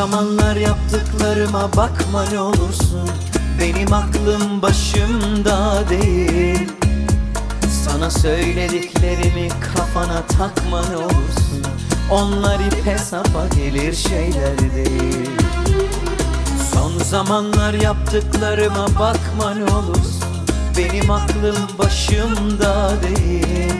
zamanlar yaptıklarıma bakma ne olursun. Benim aklım başımda değil. Sana söylediklerimi kafana takma ne olursun. Onlar ip hesaba gelir şeyler Son zamanlar yaptıklarıma bakma ne olursun Benim aklım başımda değil.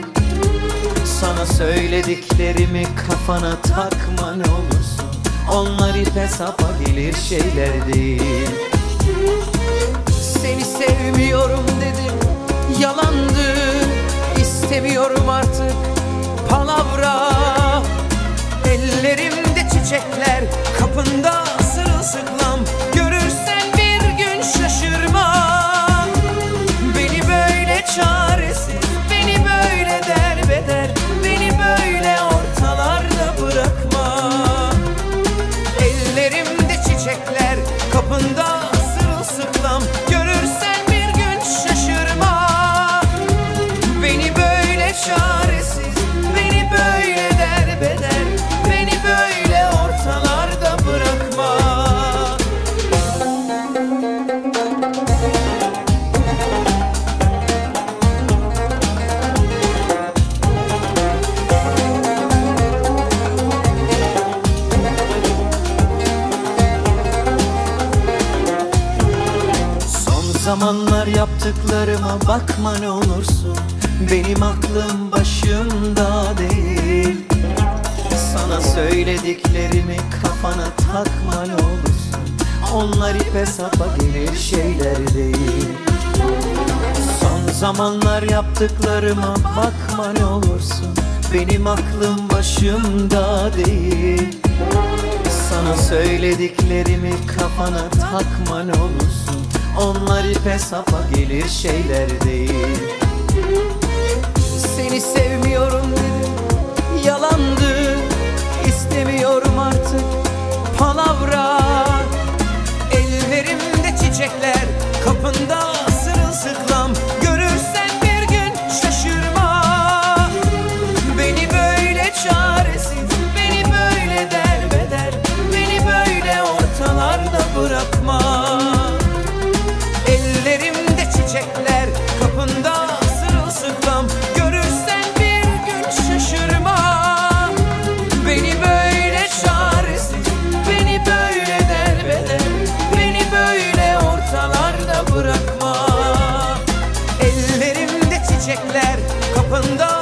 Sana söylediklerimi kafana takma ne olursun Onlar ip hesaba gelir şeyler Seni sevmiyorum dedim yalandı. İstemiyorum artık çiçekler kapında sırılsıklam zamanlar yaptıklarıma bakma ne olursun. Benim aklım başımda değil. Sana söylediklerimi kafana takma ne olursun. Onlar ip hesaba gelir şeyler değil. Son zamanlar yaptıklarıma bakma ne olursun. Benim aklım başımda değil. Sana söylediklerimi kafana takma ne olursun Onlar ip hesaba gelir şeyler değil Eller kapında